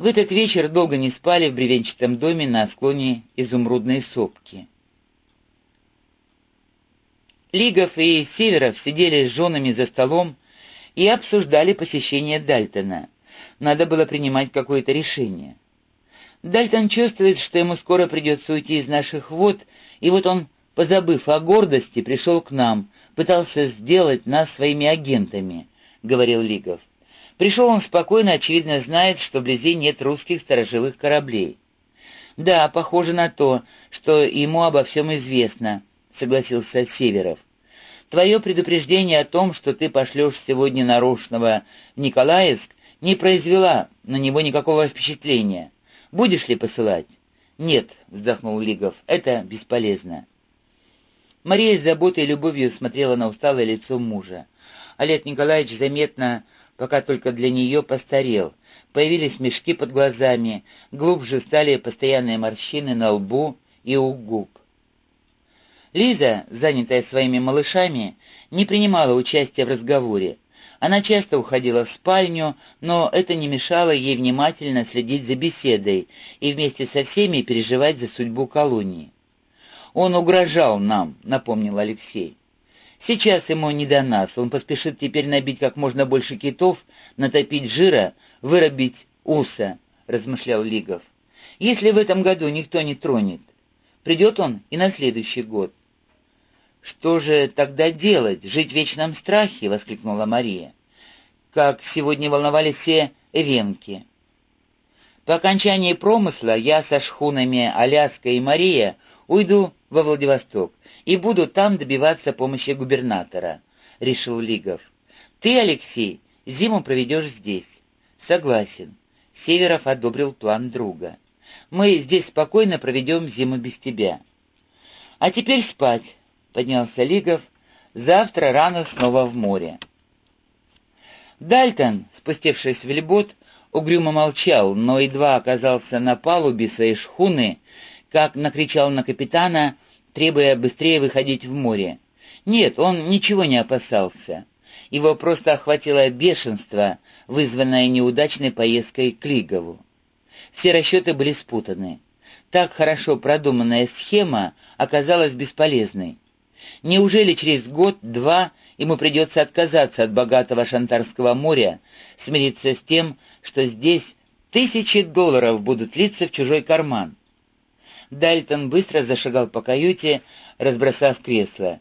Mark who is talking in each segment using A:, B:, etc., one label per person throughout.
A: В этот вечер долго не спали в бревенчатом доме на склоне изумрудной сопки. Лигов и Северов сидели с женами за столом и обсуждали посещение Дальтона. Надо было принимать какое-то решение. Дальтон чувствует, что ему скоро придется уйти из наших вод, и вот он, позабыв о гордости, пришел к нам, пытался сделать нас своими агентами, — говорил Лигов. Пришел он спокойно, очевидно знает, что вблизи нет русских сторожевых кораблей. «Да, похоже на то, что ему обо всем известно», — согласился Северов. «Твое предупреждение о том, что ты пошлешь сегодня нарочного в Николаевск, не произвела на него никакого впечатления. Будешь ли посылать?» «Нет», — вздохнул Лигов, — «это бесполезно». Мария с заботой и любовью смотрела на усталое лицо мужа. Олег Николаевич заметно пока только для нее постарел. Появились мешки под глазами, глубже стали постоянные морщины на лбу и у губ. Лиза, занятая своими малышами, не принимала участия в разговоре. Она часто уходила в спальню, но это не мешало ей внимательно следить за беседой и вместе со всеми переживать за судьбу колонии. «Он угрожал нам», — напомнил Алексей. Сейчас ему не до нас, он поспешит теперь набить как можно больше китов, натопить жира, выробить уса, — размышлял Лигов. Если в этом году никто не тронет, придет он и на следующий год. «Что же тогда делать? Жить в вечном страхе?» — воскликнула Мария. «Как сегодня волновались все эвенки». По окончании промысла я со шхунами Аляска и Мария уйду во Владивосток и буду там добиваться помощи губернатора», — решил Лигов. «Ты, Алексей, зиму проведешь здесь». «Согласен». Северов одобрил план друга. «Мы здесь спокойно проведем зиму без тебя». «А теперь спать», — поднялся Лигов. «Завтра рано снова в море». Дальтон, спустившись в вельбот, угрюмо молчал, но едва оказался на палубе своей шхуны, как накричал на капитана — требуя быстрее выходить в море. Нет, он ничего не опасался. Его просто охватило бешенство, вызванное неудачной поездкой к Лигову. Все расчеты были спутаны. Так хорошо продуманная схема оказалась бесполезной. Неужели через год-два ему придется отказаться от богатого Шантарского моря, смириться с тем, что здесь тысячи долларов будут литься в чужой карман? Дальтон быстро зашагал по каюте, разбросав кресла.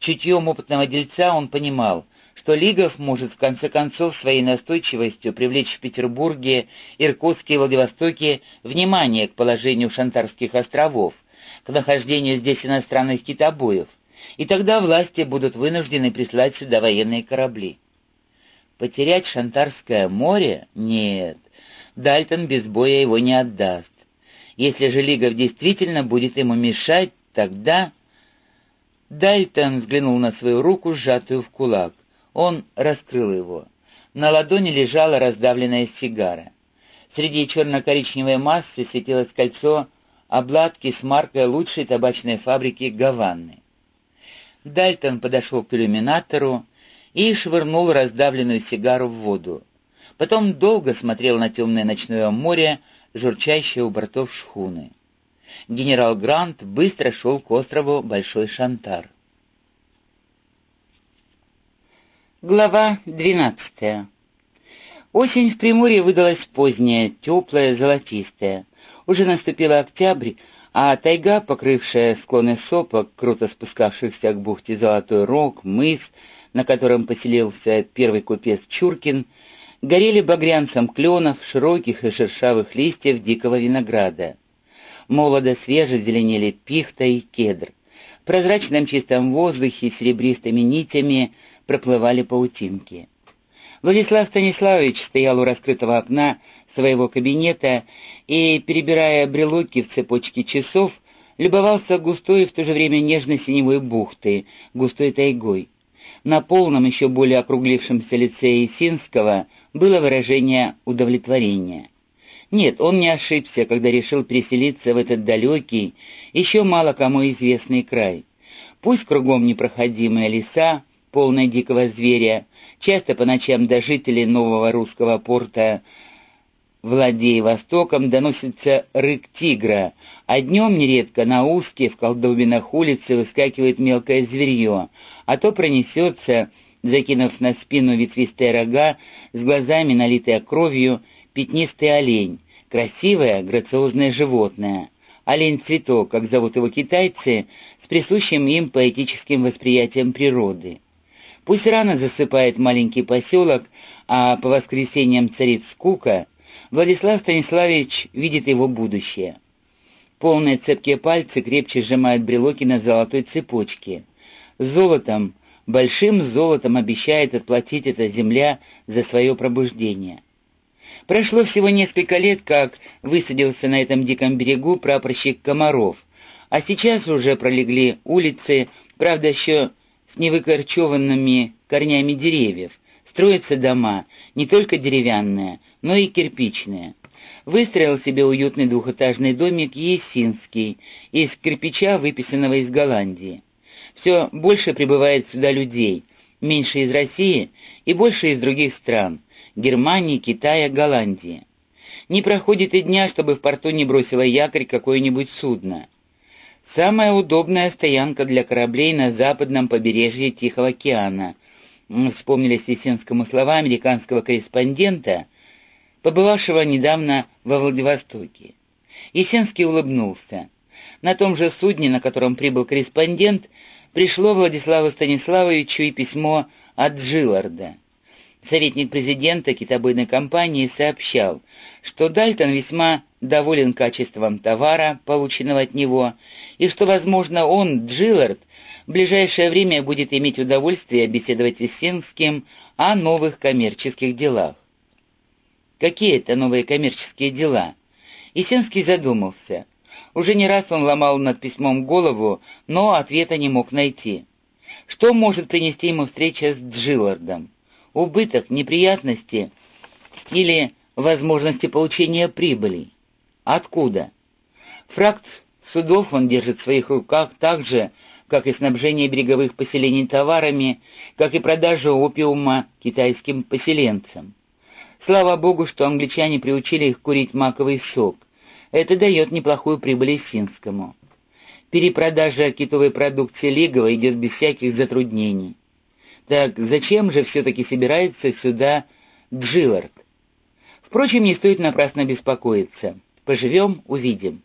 A: Чутьем опытного дельца он понимал, что Лигов может в конце концов своей настойчивостью привлечь в Петербурге, Иркутске и Владивостоке внимание к положению Шантарских островов, к нахождению здесь иностранных китобоев, и тогда власти будут вынуждены прислать сюда военные корабли. Потерять Шантарское море? Нет, Дальтон без боя его не отдаст. Если же Лигов действительно будет ему мешать, тогда... Дальтон взглянул на свою руку, сжатую в кулак. Он раскрыл его. На ладони лежала раздавленная сигара. Среди черно-коричневой массы светилось кольцо обладки с маркой лучшей табачной фабрики Гаваны. Дальтон подошел к иллюминатору и швырнул раздавленную сигару в воду. Потом долго смотрел на темное ночное море, журчащие у бортов шхуны. Генерал Грант быстро шел к острову Большой Шантар. Глава 12. Осень в Приморье выдалась поздняя, теплая, золотистая. Уже наступил октябрь, а тайга, покрывшая склоны сопок, круто спускавшихся к бухте Золотой Рог, мыс, на котором поселился первый купец Чуркин, горели багрянцем кленов, широких и шершавых листьев дикого винограда. Молодо свеже зеленели пихта и кедр. В прозрачном чистом воздухе серебристыми нитями проплывали паутинки. Владислав Станиславович стоял у раскрытого окна своего кабинета и, перебирая брелоки в цепочке часов, любовался густой и в то же время нежно-синевой бухтой, густой тайгой. На полном, еще более округлившемся лице Есинского было выражение удовлетворения. Нет, он не ошибся, когда решил переселиться в этот далекий, еще мало кому известный край. Пусть кругом непроходимые леса, полные дикого зверя, часто по ночам до жителей нового русского порта владея Востоком, доносится рык тигра, а днем нередко на узкие в колдобинах улицы выскакивает мелкое зверье, а то пронесется, закинув на спину ветвистые рога, с глазами, налитые кровью, пятнистый олень, красивое, грациозное животное. Олень-цветок, как зовут его китайцы, с присущим им поэтическим восприятием природы. Пусть рано засыпает маленький поселок, а по воскресеньям царит скука, Владислав Станиславович видит его будущее. Полные цепкие пальцы крепче сжимают брелоки на золотой цепочке. Золотом, большим золотом обещает отплатить эта земля за свое пробуждение. Прошло всего несколько лет, как высадился на этом диком берегу прапорщик Комаров, а сейчас уже пролегли улицы, правда, еще с невыкорчеванными корнями деревьев, строятся дома, не только деревянные, но и кирпичные. Выстроил себе уютный двухэтажный домик Есинский из кирпича, выписанного из Голландии. Все больше прибывает сюда людей, меньше из России и больше из других стран – Германии, Китая, Голландии. Не проходит и дня, чтобы в порту не бросило якорь какое-нибудь судно. Самая удобная стоянка для кораблей на западном побережье Тихого океана. Вспомнили Сесенскому слова американского корреспондента, побывавшего недавно во Владивостоке. Есенский улыбнулся. На том же судне, на котором прибыл корреспондент, пришло Владиславу Станиславовичу и письмо от Джилларда. Советник президента китобойной компании сообщал, что Дальтон весьма доволен качеством товара, полученного от него, и что, возможно, он, Джиллард, в ближайшее время будет иметь удовольствие беседовать с Синским о новых коммерческих делах. Какие это новые коммерческие дела? Исенский задумался. Уже не раз он ломал над письмом голову, но ответа не мог найти. Что может принести ему встреча с Джиллардом? Убыток, неприятности или возможности получения прибыли? Откуда? Фракт судов он держит в своих руках так же, как и снабжение береговых поселений товарами, как и продажа опиума китайским поселенцам. Слава богу, что англичане приучили их курить маковый сок. Это дает неплохую прибыль Синскому. Перепродажа китовой продукции Лигова идет без всяких затруднений. Так зачем же все-таки собирается сюда Джиллард? Впрочем, не стоит напрасно беспокоиться. Поживем — увидим.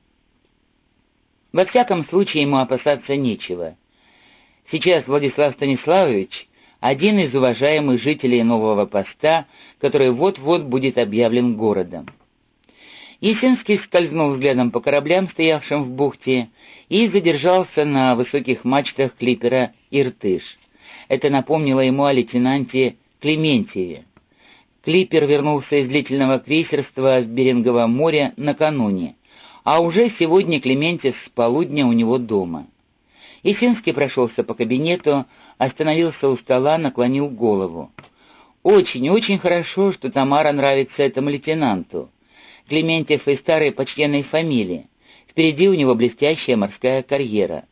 A: Во всяком случае, ему опасаться нечего. Сейчас Владислав Станиславович — один из уважаемых жителей нового поста, который вот-вот будет объявлен городом. Есенский скользнул взглядом по кораблям, стоявшим в бухте, и задержался на высоких мачтах клипера «Иртыш». Это напомнило ему о лейтенанте Клементьеве. Клипер вернулся из длительного крейсерства в Беринговом море накануне, а уже сегодня Клементьев с полудня у него дома. Есинский прошелся по кабинету, остановился у стола, наклонил голову. «Очень-очень хорошо, что Тамара нравится этому лейтенанту. Клементьев из старой почтенной фамилии. Впереди у него блестящая морская карьера».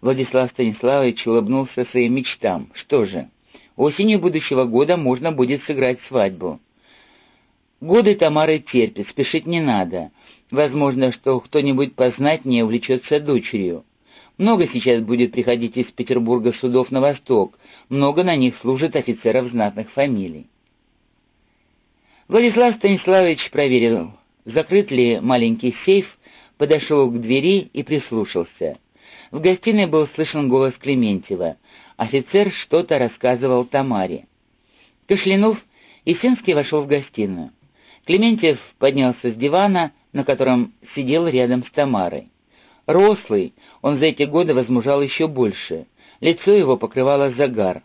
A: Владислав Станиславович улыбнулся своим мечтам. «Что же, осенью будущего года можно будет сыграть свадьбу». Годы Тамары терпит, спешить не надо. Возможно, что кто-нибудь познатнее увлечется дочерью. Много сейчас будет приходить из Петербурга судов на восток, много на них служит офицеров знатных фамилий. Владислав Станиславович проверил, закрыт ли маленький сейф, подошел к двери и прислушался. В гостиной был слышен голос Клементьева. Офицер что-то рассказывал Тамаре. Кашлянув, Есенский вошел в гостиную. Клементьев поднялся с дивана, на котором сидел рядом с Тамарой. Рослый, он за эти годы возмужал еще больше. Лицо его покрывало загар.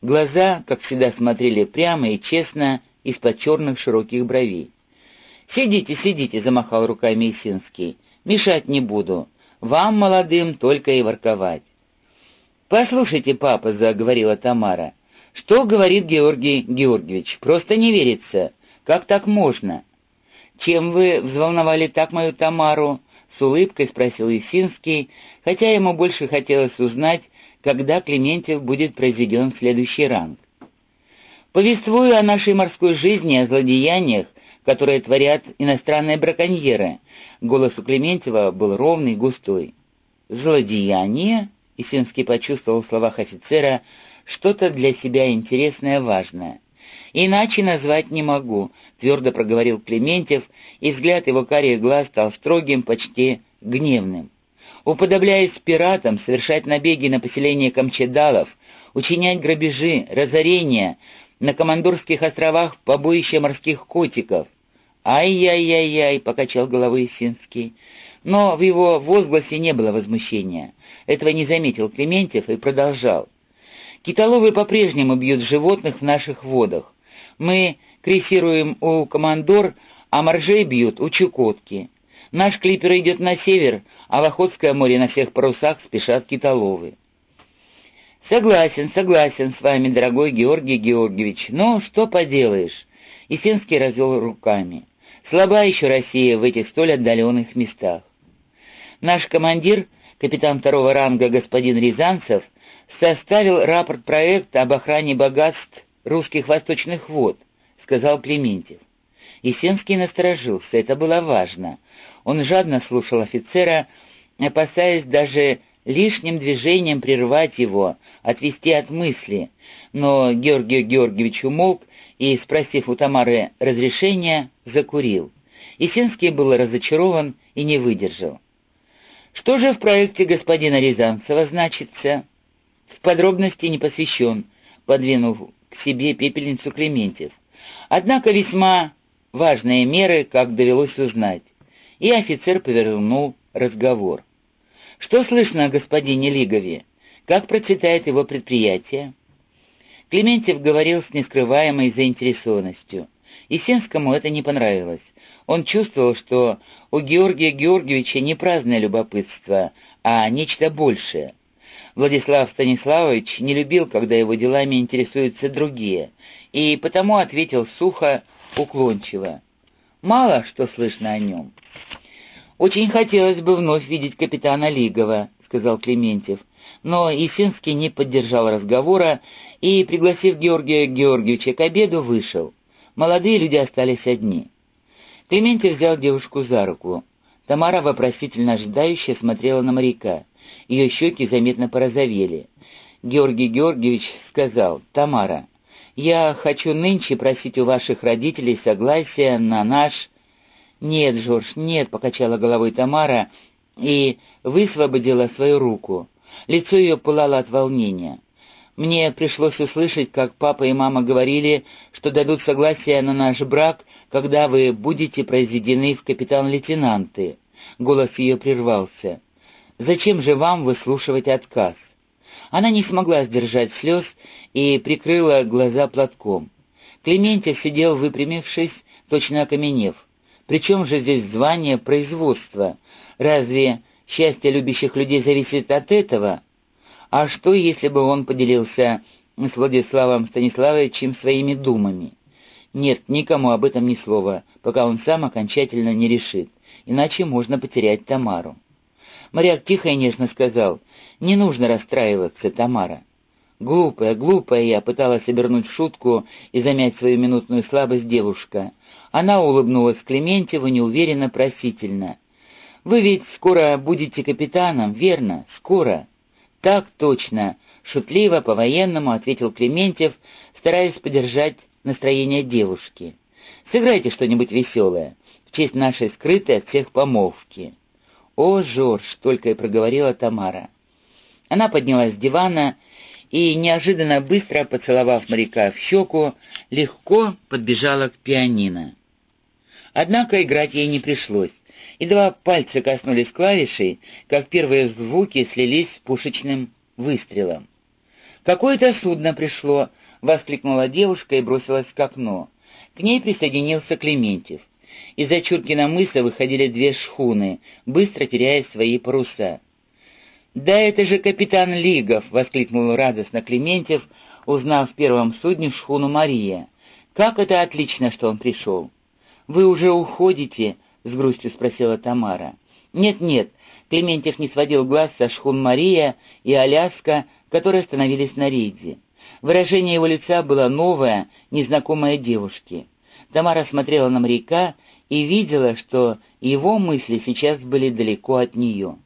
A: Глаза, как всегда, смотрели прямо и честно из-под черных широких бровей. «Сидите, сидите», — замахал руками Исинский. «Мешать не буду. Вам, молодым, только и ворковать». «Послушайте, папа», — заговорила Тамара. «Что говорит Георгий Георгиевич? Просто не верится. Как так можно?» «Чем вы взволновали так мою Тамару?» — с улыбкой спросил Исинский, хотя ему больше хотелось узнать, когда Клементьев будет произведен в следующий ранг. Повествую о нашей морской жизни, о злодеяниях, которые творят иностранные браконьеры. Голос у Клементьева был ровный, густой. «Злодеяние?» — Исинский почувствовал в словах офицера что-то для себя интересное, важное. «Иначе назвать не могу», — твердо проговорил Клементьев, и взгляд его карих глаз стал строгим, почти гневным. Уподобляясь пиратам, совершать набеги на поселение Камчедалов, учинять грабежи, разорения, на Командорских островах побоище морских котиков. «Ай-яй-яй-яй», — покачал головой Исинский. Но в его возгласе не было возмущения. Этого не заметил Клементьев и продолжал. «Китоловы по-прежнему бьют животных в наших водах. Мы крейсируем у Командор, а моржей бьют у Чукотки. Наш клипер идет на север, а в Охотское море на всех парусах спешат китоловы. «Согласен, согласен с вами, дорогой Георгий Георгиевич, но что поделаешь?» Исинский развел руками. «Слаба еще Россия в этих столь отдаленных местах. Наш командир, капитан второго ранга господин Рязанцев, составил рапорт проекта об охране богатств русских восточных вод», — сказал Клементьев. Есенский насторожился, это было важно. Он жадно слушал офицера, опасаясь даже лишним движением прервать его, отвести от мысли. Но Георгий Георгиевич умолк и, спросив у Тамары разрешения, закурил. Есенский был разочарован и не выдержал. «Что же в проекте господина Рязанцева значится?» «В подробности не посвящен», — подвинув к себе пепельницу Клементьев. «Однако весьма важные меры, как довелось узнать». И офицер повернул разговор. «Что слышно о господине Лигове? Как процветает его предприятие?» Клементьев говорил с нескрываемой заинтересованностью. Есенскому это не понравилось. Он чувствовал, что у Георгия Георгиевича не праздное любопытство, а нечто большее. Владислав Станиславович не любил, когда его делами интересуются другие, и потому ответил сухо, уклончиво. «Мало что слышно о нем». «Очень хотелось бы вновь видеть капитана Лигова», — сказал Клементьев. Но Есинский не поддержал разговора и, пригласив Георгия Георгиевича к обеду, вышел. Молодые люди остались одни. Клементьев взял девушку за руку. Тамара вопросительно ожидающе смотрела на моряка. Ее щеки заметно порозовели. Георгий Георгиевич сказал, «Тамара, я хочу нынче просить у ваших родителей согласия на наш «Нет, Жорж, нет», — покачала головой Тамара и высвободила свою руку. Лицо ее пылало от волнения. Мне пришлось услышать, как папа и мама говорили, что дадут согласие на наш брак, когда вы будете произведены в капитан-лейтенанты. Голос ее прервался. «Зачем же вам выслушивать отказ?» Она не смогла сдержать слез и прикрыла глаза платком. Клементьев сидел, выпрямившись, точно окаменев. Причем же здесь звание производства? Разве счастье любящих людей зависит от этого? А что, если бы он поделился с Владиславом Станиславовичем своими думами? Нет, никому об этом ни слова, пока он сам окончательно не решит, иначе можно потерять Тамару. Моряк тихо и нежно сказал, «Не нужно расстраиваться, Тамара». Глупая, глупая я пыталась обернуть шутку и замять свою минутную слабость девушка. Она улыбнулась Клементьеву неуверенно, просительно. «Вы ведь скоро будете капитаном, верно? Скоро?» «Так точно», — шутливо, по-военному ответил Клементьев, стараясь поддержать настроение девушки. «Сыграйте что-нибудь веселое, в честь нашей скрытой от всех помолвки». «О, Жорж!» — только и проговорила Тамара. Она поднялась с дивана и, неожиданно быстро поцеловав моряка в щеку, легко подбежала к пианино. Однако играть ей не пришлось. Едва пальцы коснулись клавишей, как первые звуки слились с пушечным выстрелом. «Какое-то судно пришло!» — воскликнула девушка и бросилась к окну. К ней присоединился Клементьев. Из-за Чуркина мыса выходили две шхуны, быстро теряя свои паруса. «Да это же капитан Лигов!» — воскликнул радостно Клементьев, узнав в первом судне шхуну Мария. «Как это отлично, что он пришел!» «Вы уже уходите?» — с грустью спросила Тамара. «Нет-нет», — Клементьев не сводил глаз со шхун Мария и Аляска, которые остановились на рейде. Выражение его лица было новое, незнакомое девушке. Тамара смотрела на моряка и видела, что его мысли сейчас были далеко от нее.